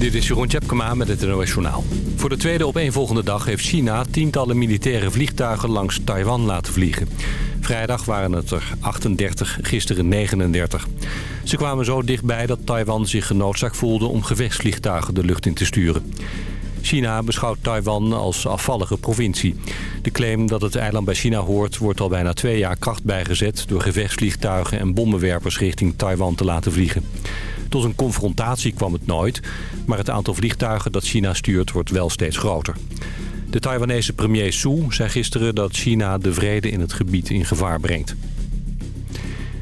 Dit is Jeroen Tjepkema met het NOS. Voor de tweede opeenvolgende dag heeft China tientallen militaire vliegtuigen langs Taiwan laten vliegen. Vrijdag waren het er 38, gisteren 39. Ze kwamen zo dichtbij dat Taiwan zich genoodzaakt voelde om gevechtsvliegtuigen de lucht in te sturen. China beschouwt Taiwan als afvallige provincie. De claim dat het eiland bij China hoort wordt al bijna twee jaar kracht bijgezet... door gevechtsvliegtuigen en bommenwerpers richting Taiwan te laten vliegen. Tot een confrontatie kwam het nooit, maar het aantal vliegtuigen dat China stuurt wordt wel steeds groter. De Taiwanese premier Su zei gisteren dat China de vrede in het gebied in gevaar brengt.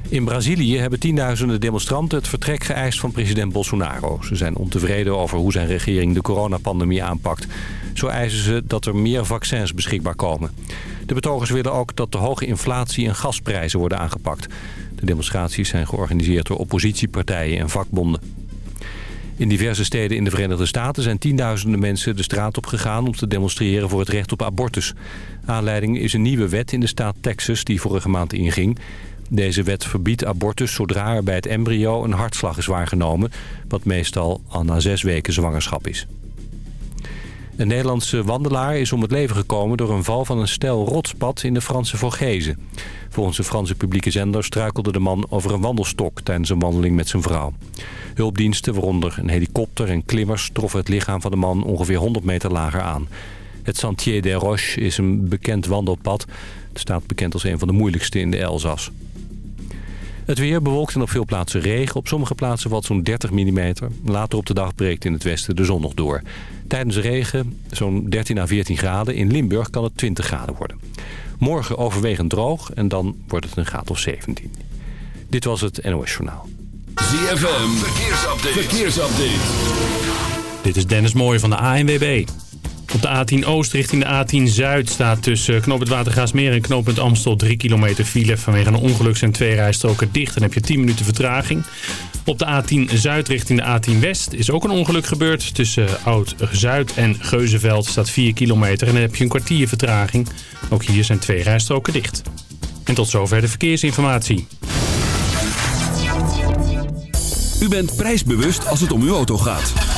In Brazilië hebben tienduizenden demonstranten het vertrek geëist van president Bolsonaro. Ze zijn ontevreden over hoe zijn regering de coronapandemie aanpakt. Zo eisen ze dat er meer vaccins beschikbaar komen. De betogers willen ook dat de hoge inflatie en gasprijzen worden aangepakt. De demonstraties zijn georganiseerd door oppositiepartijen en vakbonden. In diverse steden in de Verenigde Staten zijn tienduizenden mensen de straat op gegaan om te demonstreren voor het recht op abortus. Aanleiding is een nieuwe wet in de staat Texas die vorige maand inging. Deze wet verbiedt abortus zodra er bij het embryo een hartslag is waargenomen... wat meestal al na zes weken zwangerschap is. Een Nederlandse wandelaar is om het leven gekomen door een val van een stel rotspad in de Franse Vorgezen. Volgens de Franse publieke zender struikelde de man over een wandelstok tijdens een wandeling met zijn vrouw. Hulpdiensten, waaronder een helikopter en klimmers, troffen het lichaam van de man ongeveer 100 meter lager aan. Het Sentier des Roches is een bekend wandelpad. Het staat bekend als een van de moeilijkste in de Elzas. Het weer bewolkt en op veel plaatsen regen. Op sommige plaatsen valt zo'n 30 mm. Later op de dag breekt in het westen de zon nog door. Tijdens regen zo'n 13 à 14 graden. In Limburg kan het 20 graden worden. Morgen overwegend droog en dan wordt het een graad of 17. Dit was het NOS Journaal. ZFM, verkeersupdate. verkeersupdate. Dit is Dennis Mooij van de ANWB. Op de A10 Oost richting de A10 Zuid staat tussen knooppunt Watergaasmeer en knooppunt Amstel 3 kilometer file. Vanwege een ongeluk zijn twee rijstroken dicht en heb je 10 minuten vertraging. Op de A10 Zuid richting de A10 West is ook een ongeluk gebeurd. Tussen Oud-Zuid en Geuzenveld staat 4 kilometer en dan heb je een kwartier vertraging. Ook hier zijn twee rijstroken dicht. En tot zover de verkeersinformatie. U bent prijsbewust als het om uw auto gaat.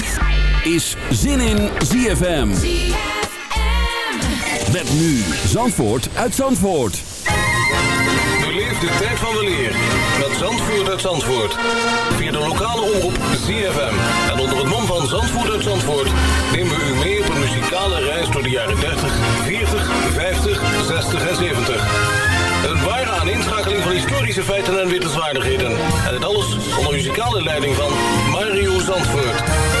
is Zin in ZFM. Met nu Zandvoort uit Zandvoort. Beleef de tijd van de leer met Zandvoort uit Zandvoort. Via de lokale omroep ZFM. En onder het mom van Zandvoort uit Zandvoort... nemen we u mee op een muzikale reis door de jaren 30, 40, 50, 60 en 70. Een ware aaninschakeling van historische feiten en wittelswaardigheden. En het alles onder muzikale leiding van Mario Zandvoort.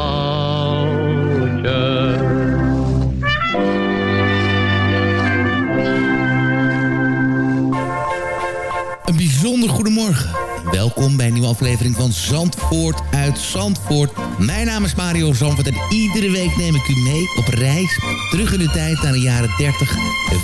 welkom bij een nieuwe aflevering van Zandvoort uit Zandvoort. Mijn naam is Mario Zandvoort en iedere week neem ik u mee op reis. Terug in de tijd naar de jaren 30,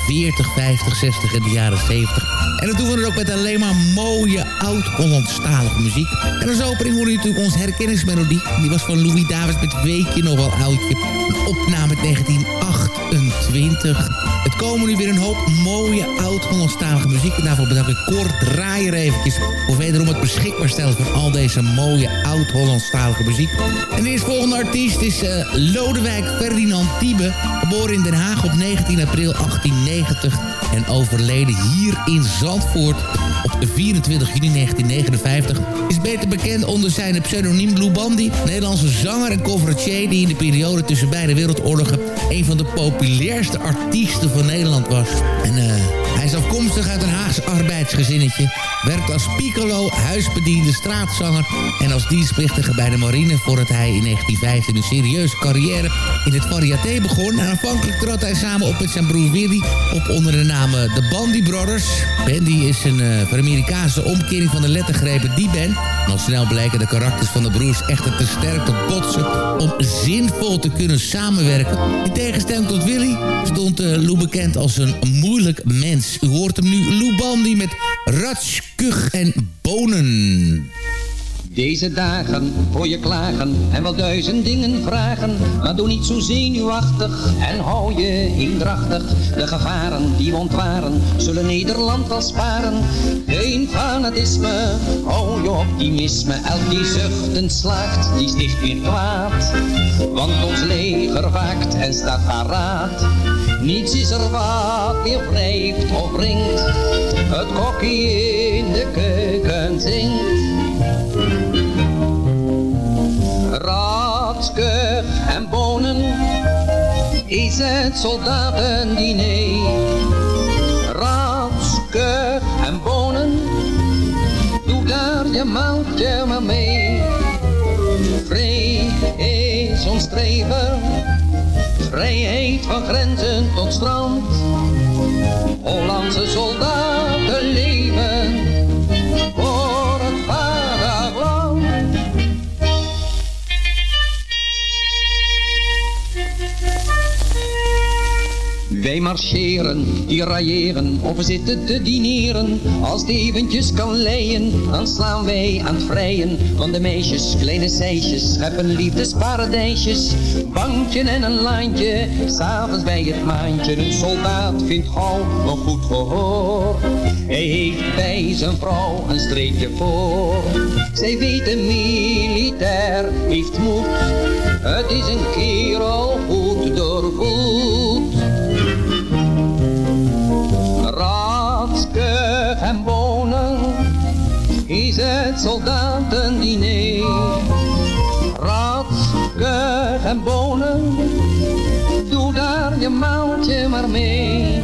40, 50, 60 en de jaren 70. En dat doen we dan ook met alleen maar mooie oud-Hollandstalige muziek. En als opening hoorde u natuurlijk onze herkenningsmelodie. Die was van Louis Davis met Weekje nog wel oudje. Een opname 1908. 2020. Het komen nu weer een hoop mooie oud-Hollandstalige muziek. En daarvoor bedank ik Kort Draaier eventjes... voor wederom het beschikbaar stellen van al deze mooie oud-Hollandstalige muziek. En de volgende artiest is eh, Lodewijk Ferdinand Tiebe... geboren in Den Haag op 19 april 1890... en overleden hier in Zandvoort 24 juni 1959. Is beter bekend onder zijn pseudoniem Lou Bandy. Nederlandse zanger en conferencier die in de periode tussen beide wereldoorlogen... een van de populairste artiesten van Nederland was. En eh, hij is afkomstig uit een Haagse arbeidsgezinnetje. Werkte als piccolo, huisbediende, straatzanger... en als dienstplichtige bij de marine... voordat hij in 1915 een serieuze carrière in het variété begon. En aanvankelijk trad hij samen op met zijn broer Willy... op onder de naam eh, de Bandy Brothers. Bandy is een uh, Amerikaanse omkering van de lettergrepen die band. Al snel blijken de karakters van de broers echter te sterk te botsen... om zinvol te kunnen samenwerken. In tegenstelling tot Willy stond uh, Lou bekend als een moeilijk mens. U hoort hem nu, Lou Bandy met Ratsch, Kuch en Bonen. Deze dagen hoor je klagen en wel duizend dingen vragen. Maar doe niet zo zenuwachtig en hou je eendrachtig. De gevaren die we ontwaren zullen Nederland wel sparen. Geen fanatisme, hou je optimisme. Elk die zuchtend slaagt, die sticht weer kwaad. Want ons leger waakt en staat paraat. Niets is er wat weer wrijft of brengt het kokkie in de keuken zingt. Is het soldatendiner. Ratske en bonen, doe daar je maaltje maar mee. Vrij is ons streven, vrijheid van grenzen tot strand. Hollandse soldaten leven Wij marcheren, tirailleren of we zitten te dineren. Als het eventjes kan leien, dan slaan wij aan het vrijen. Van de meisjes, kleine seisjes, scheppen liefdesparadijsjes. Bankje en een laantje, s'avonds bij het maandje. Een soldaat vindt gauw nog goed gehoor. Hij heeft bij zijn vrouw een streepje voor. Zij weet een militair heeft moed. Het is een kerel goed doorvoed. Het soldatendiner. Ratske en bonen, doe daar je maaltje maar mee.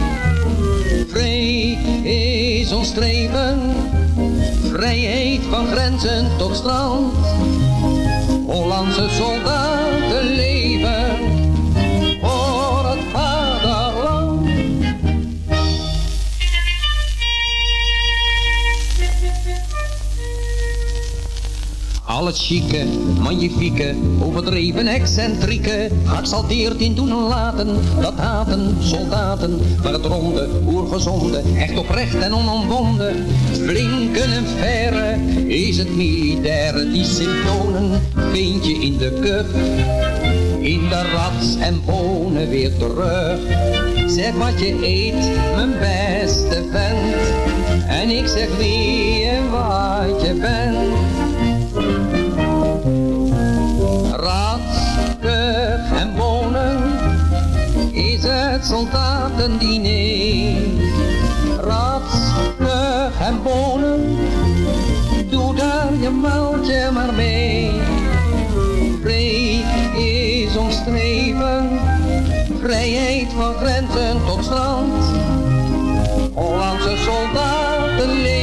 Vrij is ons streven, vrijheid van grenzen tot strand. Hollandse soldaten Al het chique, magnifieke, overdreven excentrieke, geëxalteerd in doen en laten, dat haten soldaten, maar het ronde, oergezonde, echt oprecht en onomwonden, flinke en verre, is het militaire, die symptomen vind je in de kuch, in de rats en bonen weer terug. Zeg wat je eet, mijn beste vent, en ik zeg wie en wat je bent. Is het soldatendiner. Ratske en bonen, doe daar je maaltje maar mee. Vrij is ons streven, vrijheid van grenzen tot strand. Hollandse soldaten leven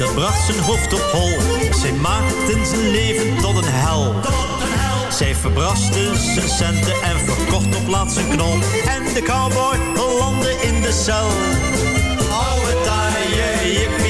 dat bracht zijn hoofd op hol. Zij maakten zijn leven tot een hel. Zij verbraste zijn centen en verkocht op laatst zijn knol. En de cowboy landde in de cel. Oude taaie, jippie,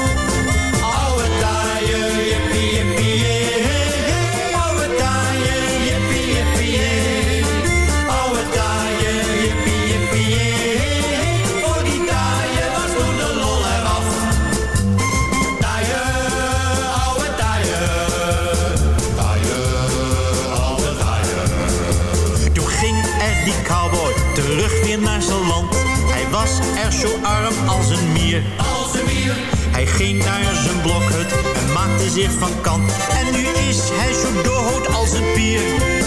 Zo arm als een mier. Als een mier. Hij ging naar zijn blokhut en maakte zich van kant. En nu is hij zo dood als een pier.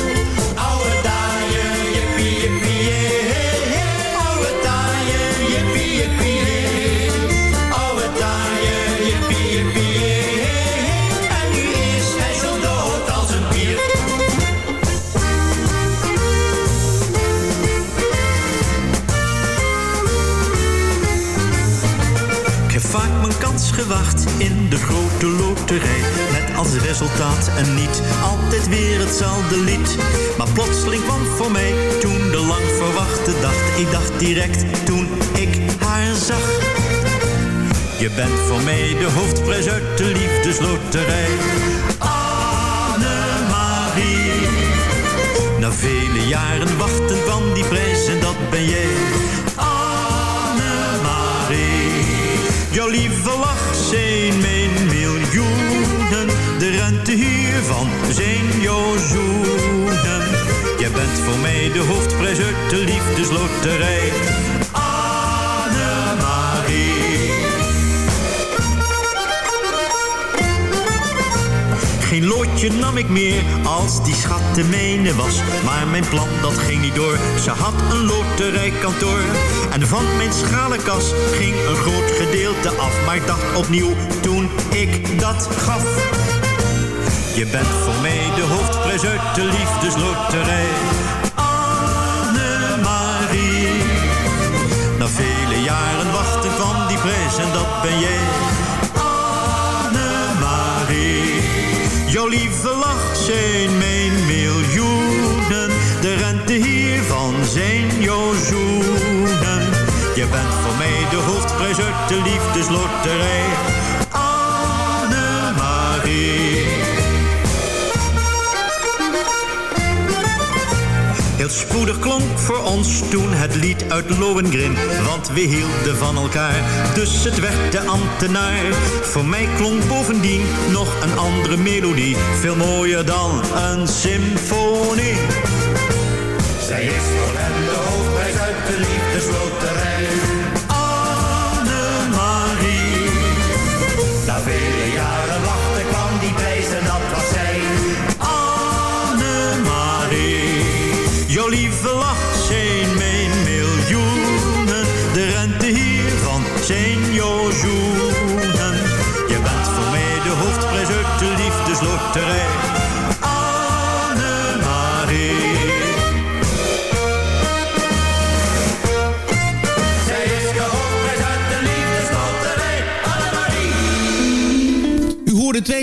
De grote loterij. Met als resultaat een niet altijd weer hetzelfde lied. Maar plotseling kwam voor mij toen de lang verwachte dag. Ik dacht direct toen ik haar zag. Je bent voor mij de hoofdprijs uit de liefdesloterij. Annemarie. Na vele jaren wachten van die prijs en dat ben jij. Annemarie. Jouw lieve lach zijn mijn hiervan zijn jouw zoenen. Jij bent voor mij de hoofdprijs uit de liefdesloterij. Annemarie. Geen loodje nam ik meer als die schat de mijne was. Maar mijn plan dat ging niet door. Ze had een loterijkantoor. En van mijn schalenkas ging een groot gedeelte af. Maar ik dacht opnieuw toen ik dat gaf. Je bent voor mij de hoofdprijs uit de liefdesloterij. Annemarie. Na vele jaren wachten van die prijs en dat ben jij. Annemarie. Jouw lieve lach zijn mijn miljoenen. De rente hiervan zijn jouw zoenen. Je bent voor mij de hoofdprijs uit de liefdesloterij. Spoedig klonk voor ons toen het lied uit Lohengrin. Want we hielden van elkaar, dus het werd de ambtenaar. Voor mij klonk bovendien nog een andere melodie. Veel mooier dan een symfonie. Zij is voor hem de hoofdprijs. Liefdesloterij.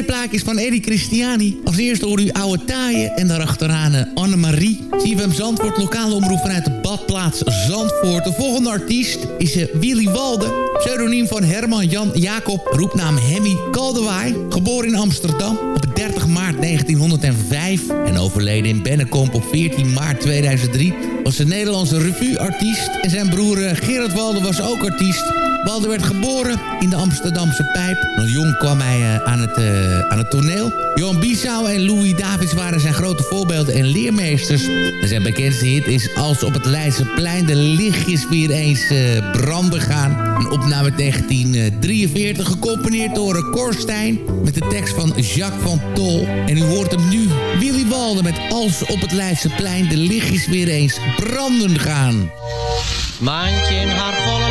Twee plaatjes van Eddie Christiani. Als eerste hoorde u Oude Taaien en daarachteraan eh, Annemarie. CFM Zandvoort, lokale omroep vanuit de badplaats Zandvoort. De volgende artiest is eh, Willy Walde. Pseudoniem van Herman Jan Jacob, roepnaam Hemmy Kaldewaai. Geboren in Amsterdam op 30 maart 1905 en overleden in Bennekomp op 14 maart 2003... was een Nederlandse revue-artiest. En zijn broer eh, Gerard Walde was ook artiest... Walde werd geboren in de Amsterdamse Pijp. Nog jong kwam hij eh, aan, het, eh, aan het toneel. Johan Biesau en Louis Davids waren zijn grote voorbeelden en leermeesters. En zijn bekendste hit is Als op het Leidseplein de lichtjes weer eens eh, branden gaan. Een opname uit 1943, gecomponeerd door Korstijn... met de tekst van Jacques van Tol. En u hoort hem nu, Willy Walde met Als op het Leidseplein de lichtjes weer eens branden gaan. Maantje in haar volle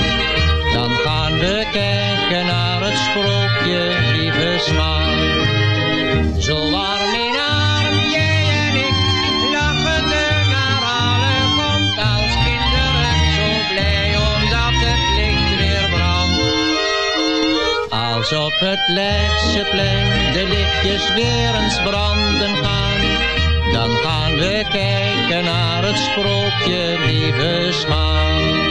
Dan gaan we kijken naar het sprookje, lieve smaak. Zo warm in arm, jij en ik, lachende naar alle komt als kinderen. Zo blij omdat het licht weer brandt. Als op het Leidseplein de lichtjes weer eens branden gaan. Dan gaan we kijken naar het sprookje, lieve smaak.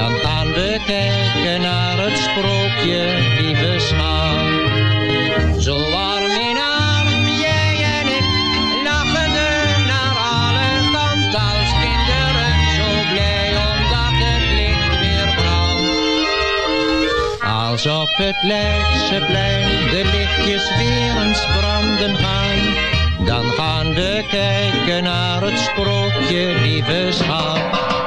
Dan gaan we kijken naar het sprookje, lieve schat. Zo warm in arm, jij en ik, lachende naar alle kanten als kinderen. Zo blij omdat het licht weer brandt. Als op het Leidseplein de lichtjes weer eens branden gaan. Dan gaan we kijken naar het sprookje, lieve schat.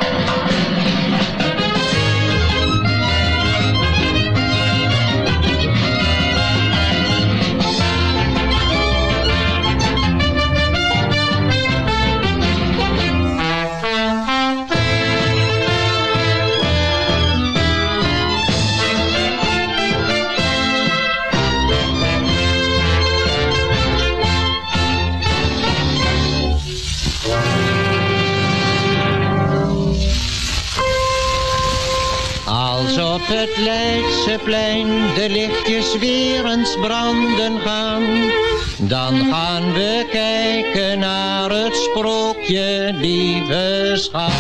Op het Leidseplein de lichtjes weer eens branden gaan, dan gaan we kijken naar het sprookje, lieve schat.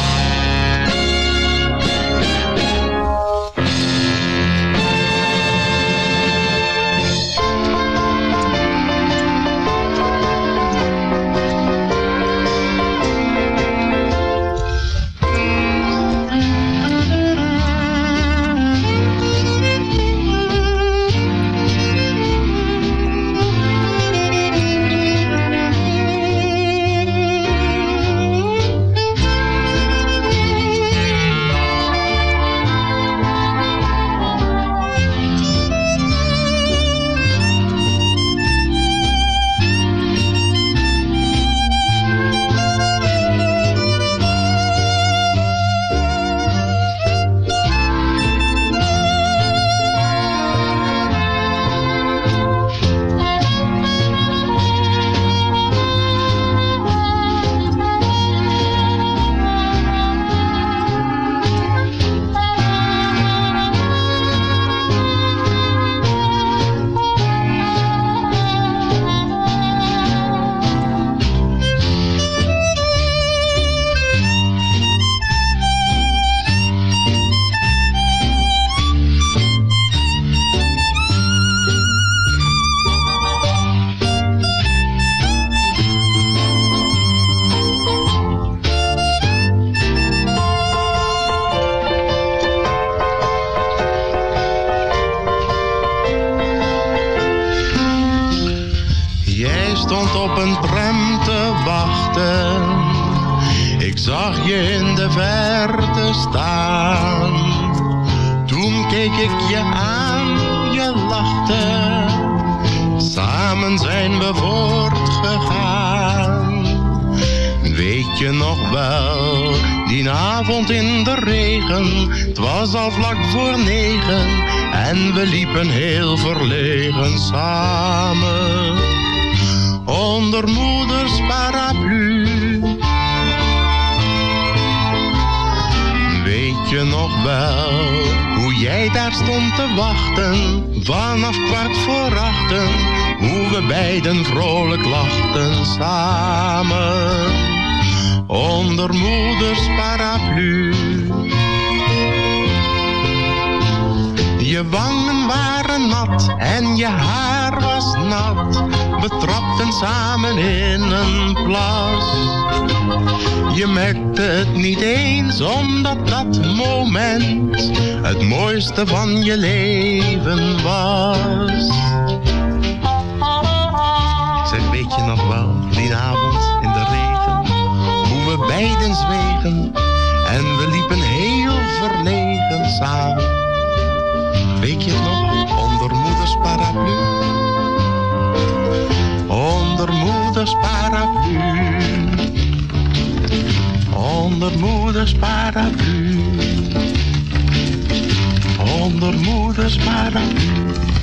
Samen zijn we voortgegaan. Weet je nog wel, die avond in de regen. Het was al vlak voor negen en we liepen heel verlegen samen onder moeders paraplu. Weet je nog wel jij daar stond te wachten, vanaf kwart voor achten, hoe we beiden vrolijk lachten samen onder moeders paraplu. Je wangen waren nat en je haar was nat. We trapten samen in een plas. Je merkte het niet eens, omdat dat moment het mooiste van je leven was. Zeg, weet je nog wel, die avond in de regen, hoe we beiden zwegen en we liepen heel verlegen samen. Weet je nog, onder moeders paraplu? Onder moeders paraplu. Onder moeders paraplu. Onder moeders paraplu.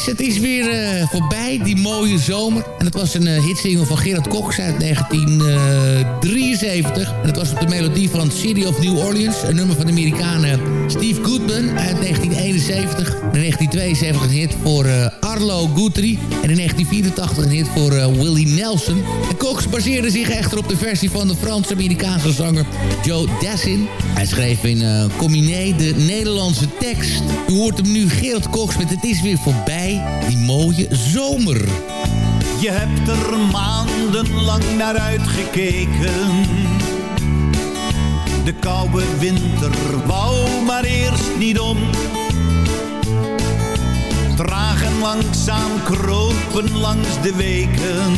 Is, het is weer eh, voorbij, die mooie zomer. En het was een uh, van Gerard Cox uit 1973. En het was op de melodie van City of New Orleans. Een nummer van de Amerikanen Steve Goodman uit 1971. In 1972 een hit voor Arlo Guthrie. En in 1984 een hit voor uh, Willie Nelson. En Cox baseerde zich echter op de versie van de Frans-Amerikaanse zanger Joe Dassin. Hij schreef in uh, Combiné de Nederlandse tekst. U hoort hem nu, Gerard Cox met Het is weer voorbij, die mooie zomer. Je hebt er maandenlang naar uitgekeken. De koude winter wou maar eerst niet om. Langzaam kropen langs de weken.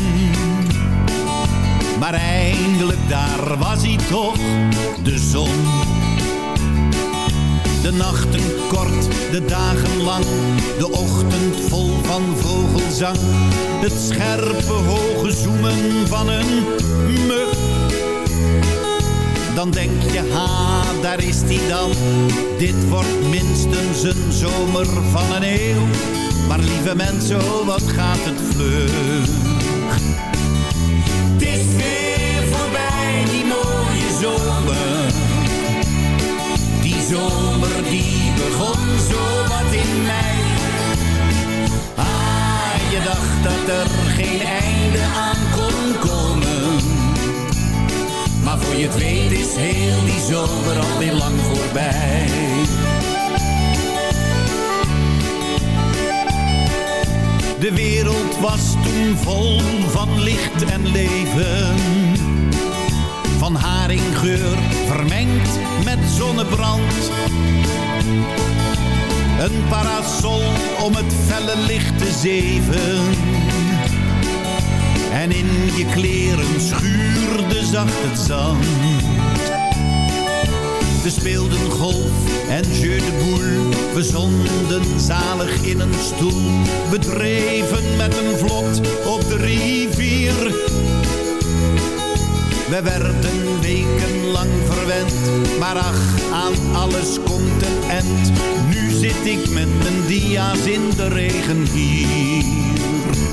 Maar eindelijk daar was hij toch, de zon. De nachten kort, de dagen lang, de ochtend vol van vogelzang. Het scherpe hoge zoemen van een mug. Dan denk je, ha, daar is die dan. Dit wordt minstens een zomer van een eeuw. Maar lieve mensen, oh, wat gaat het vlug. Het is weer voorbij, die mooie zomer. Die zomer die begon zo wat in mei. Ah, je dacht dat er geen einde aan kon komen. Maar voor je het weet is heel die zomer alweer lang voorbij. De wereld was toen vol van licht en leven. Van haringgeur vermengd met zonnebrand. Een parasol om het felle licht te zeven. En in je kleren schuurde zacht het zand. We speelden golf en jeu de boule. We zonden zalig in een stoel. We dreven met een vlot op de rivier. We werden wekenlang verwend. Maar ach, aan alles komt een end. Nu zit ik met mijn dia's in de regen hier.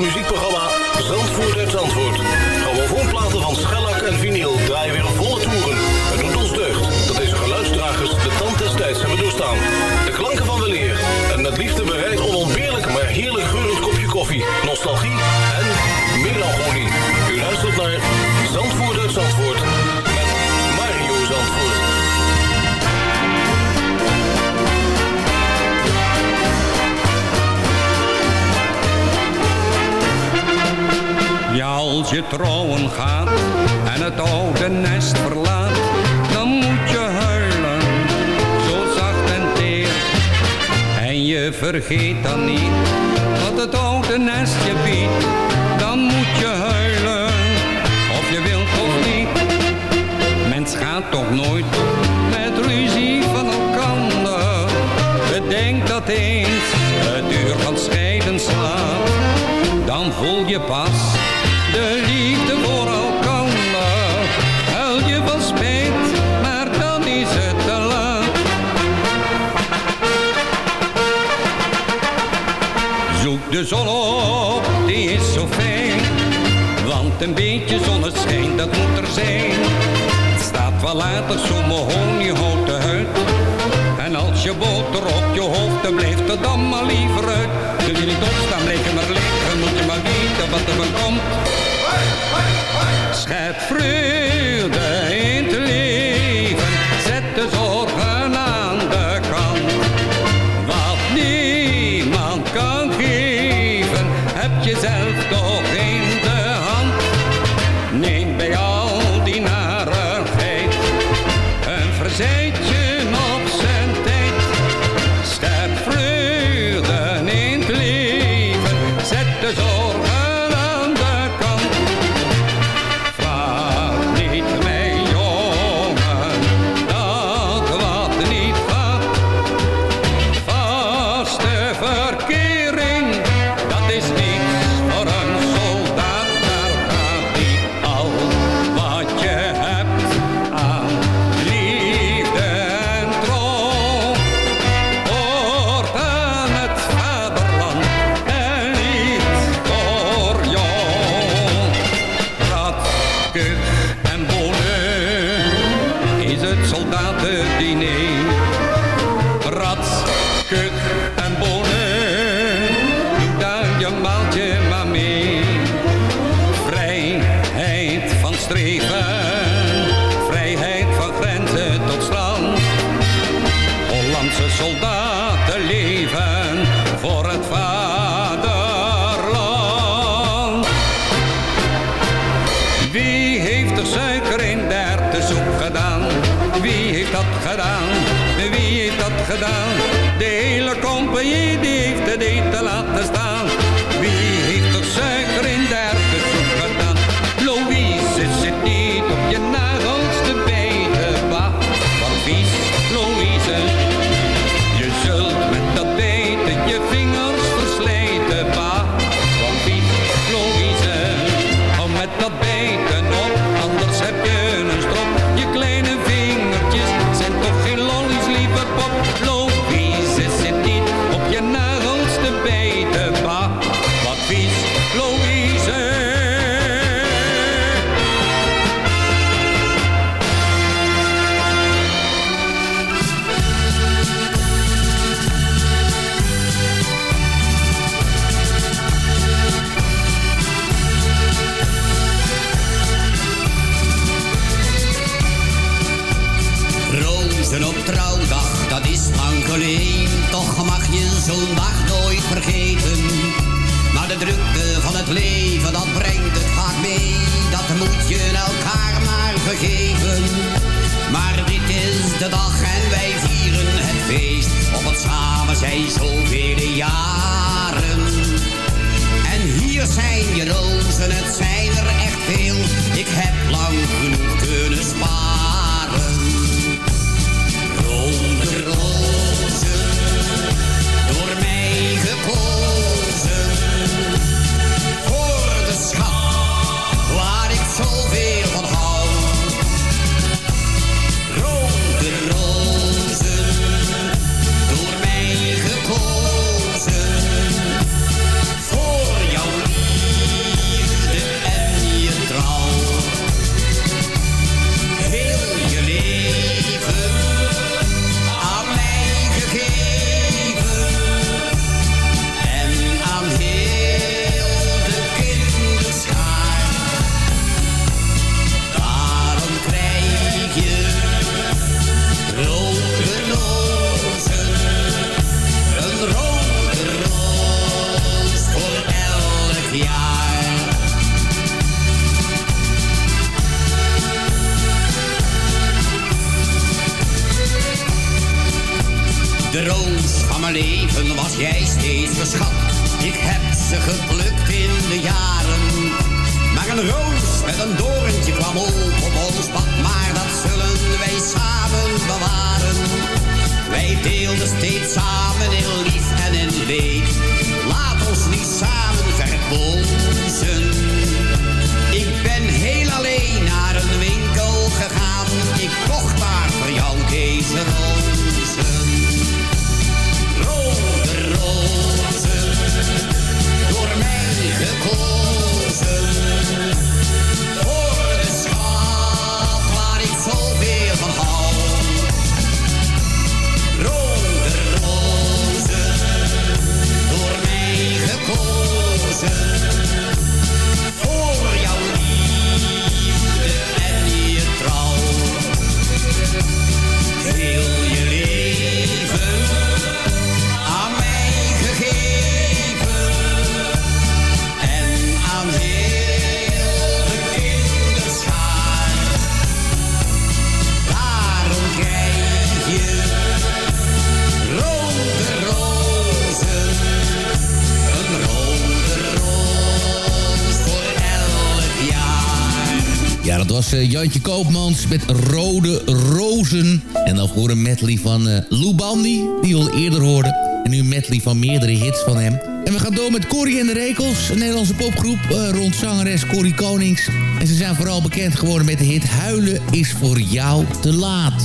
muziekprogramma Zandvoort. Gaat en het oude nest verlaat, dan moet je huilen, zo zacht en teer. En je vergeet dan niet wat het oude nest je biedt, dan moet je huilen, of je wilt of niet. Mens gaat toch nooit met ruzie van elkander. Bedenk dat eens het uur van scheiden slaat, dan voel je pas een beetje zonneschijn, dat moet er zijn. Het staat wel later zo'n mahoniehouten huid. En als je boter op je hoofd, dan blijft het dan maar liever uit. Wil je niet opstaan, blijf je maar liggen, moet je maar weten wat er van komt. Schep vreugde trouwdag, dat is lang geleden. Toch mag je zo'n dag nooit vergeten. Maar de drukte van het leven, dat brengt het vaak mee. Dat moet je elkaar maar vergeven. Maar dit is de dag en wij vieren het feest. Op het samen zijn zoveel jaren. En hier zijn je rozen, het zijn er echt veel. Ik heb lang genoeg kunnen sparen. jij steeds geschat. Ik heb ze geplukt in de jaren. Maar een roos met een doorntje kwam op ons pad. Maar dat zullen wij samen bewaren. Wij deelden steeds samen in lief en in leed. Laat ons niet samen verbolzen dat was uh, Jantje Koopmans met Rode Rozen. En dan voor een medley van uh, Lou Bandy, die we al eerder hoorden. En nu een medley van meerdere hits van hem. En we gaan door met Corrie en de Rekels, een Nederlandse popgroep uh, rond zangeres Corrie Konings. En ze zijn vooral bekend geworden met de hit Huilen is voor jou te laat.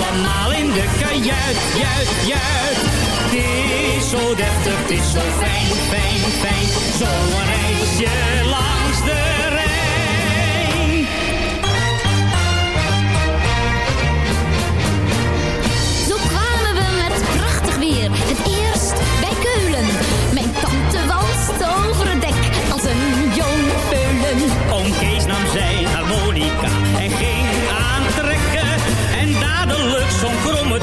Allemaal in de kajuit, juit, juit. Het is zo deftig, het is zo fijn, fijn, fijn. Zo'n reisje langs de Rijn. Zo kwamen we met prachtig weer. Het eerst bij Keulen. Mijn tante walst over het dek als een jong peulen. Oom Kees nam zijn harmonica en ging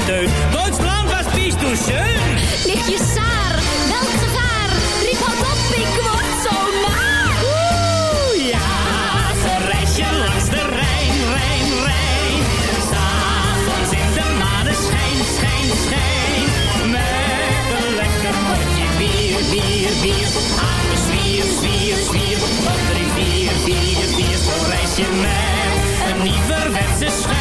Duitsland was pies toen schön. Lichtje Saar, welk gevaar? Riep hard op, ik word zo naar. Oeh, ja, zo'n reisje langs de Rijn, Rijn, Rijn. S'avonds in de maneschijn, schijn, schijn. Met een lekker potje bier, bier, bier. Aan de zwier, zwier, zwier. Op de rivier, vier, vier. Zo'n reisje met een nieuwerwetse schuit,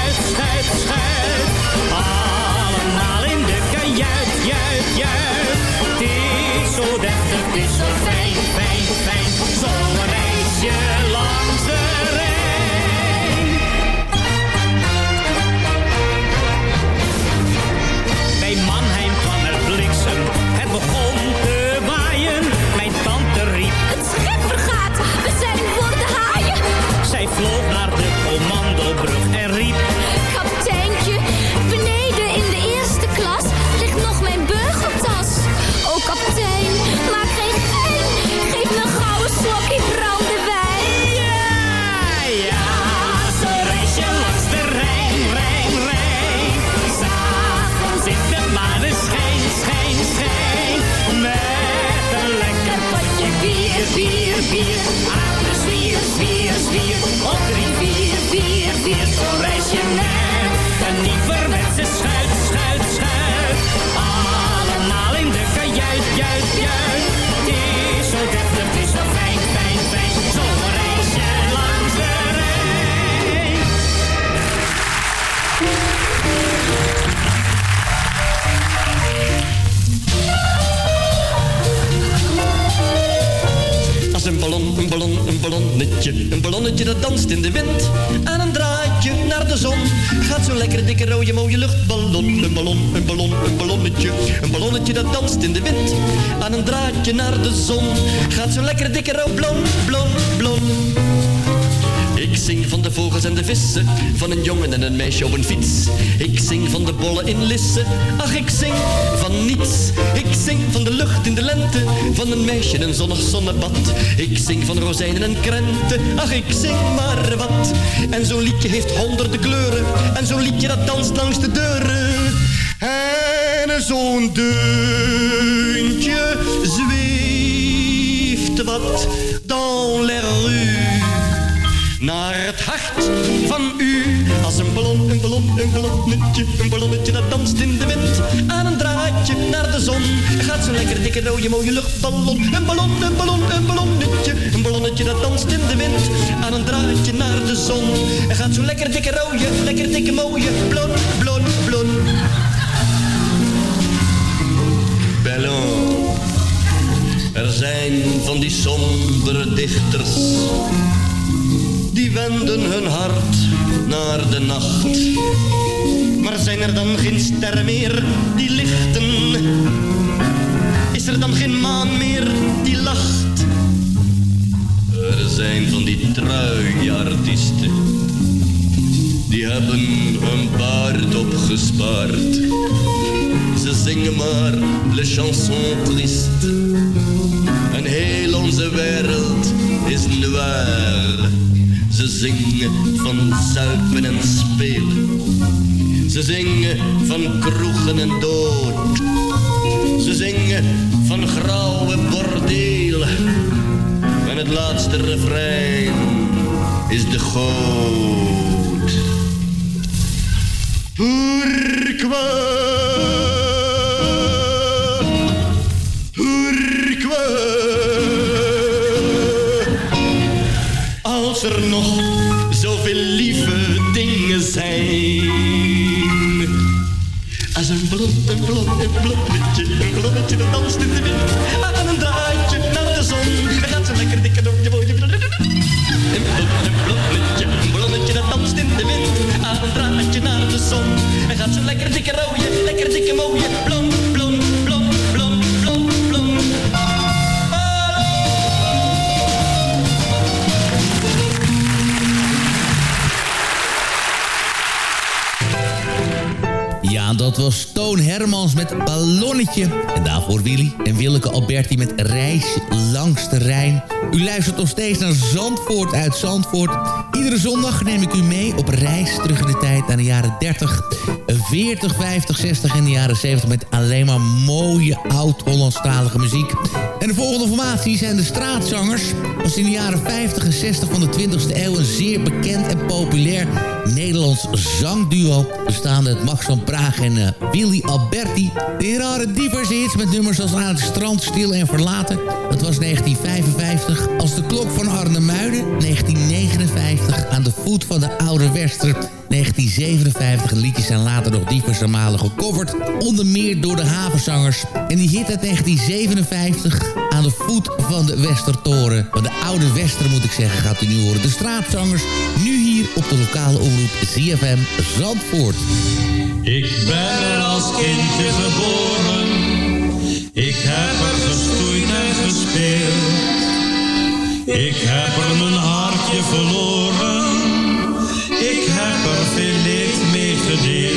rozijnen en krenten, ach ik zing maar wat. En zo'n liedje heeft honderden kleuren, en zo'n liedje dat danst langs de deuren. En zo'n deuntje zweeft wat dans les rues naar het hart van u. Als een ballon, een ballon, een ballonnetje, een ballonnetje dat danst in de wind. Lekker dikke rode mooie luchtballon. Een ballon, een ballon, een ballonnetje, een ballonnetje dat danst in de wind. Aan een draadje naar de zon en gaat zo'n lekker dikke rode, lekker dikke mooie blon, blon, blon. Ballon. Er zijn van die sombere dichters die wenden hun hart naar de nacht. Maar zijn er dan geen sterren meer die lichten? Er dan geen maan meer die lacht? Er zijn van die truie artiesten, die hebben hun baard opgespaard. Ze zingen maar les chansons tristes. En heel onze wereld is noir. Ze zingen van zuipen en spelen. Ze zingen van kroegen en dood. Ze zingen van grauwe bordeel. En het laatste refrein is de goot. Pourquoi? Als er nog zoveel lieve dingen zijn. Als een blond, een blond, een een blondetje dat danst in de wind. Aan een draadje naar de zon, dan gaat ze lekker dikke door je mooie. Een blond, een een blondetje dat danst in de wind. Aan een draadje naar de zon, en gaat ze lekker dikke rode. Ja, dat was Toon Hermans met Ballonnetje. En daarvoor Willy en Willeke Alberti met Reis langs de Rijn. U luistert nog steeds naar Zandvoort uit Zandvoort. Iedere zondag neem ik u mee op reis terug in de tijd naar de jaren 30, 40, 50, 60 en de jaren 70... met alleen maar mooie oud-Hollandstalige muziek. En de volgende formatie zijn de straatzangers. was in de jaren 50 en 60 van de 20e eeuw... een zeer bekend en populair Nederlands zangduo... bestaande uit Max van Praag en uh, Willy Alberti. Hadden diverse hits met nummers als Aan het strand, stil en verlaten. Dat was 1955. Als de klok van Arnhemuiden, 1959. Aan de voet van de oude Wester, 1957. En liedjes zijn later nog diverse malen gecoverd. Onder meer door de havenzangers. En die hit uit 1957 aan de voet van de Westertoren. Van de oude Wester moet ik zeggen, gaat u nu horen. De straatzangers, op de lokale omroep ZFM Zandvoort. Ik ben er als kindje geboren. Ik heb er gestoeid en gespeeld. Ik heb er mijn hartje verloren. Ik heb er veel leed mee gedeeld.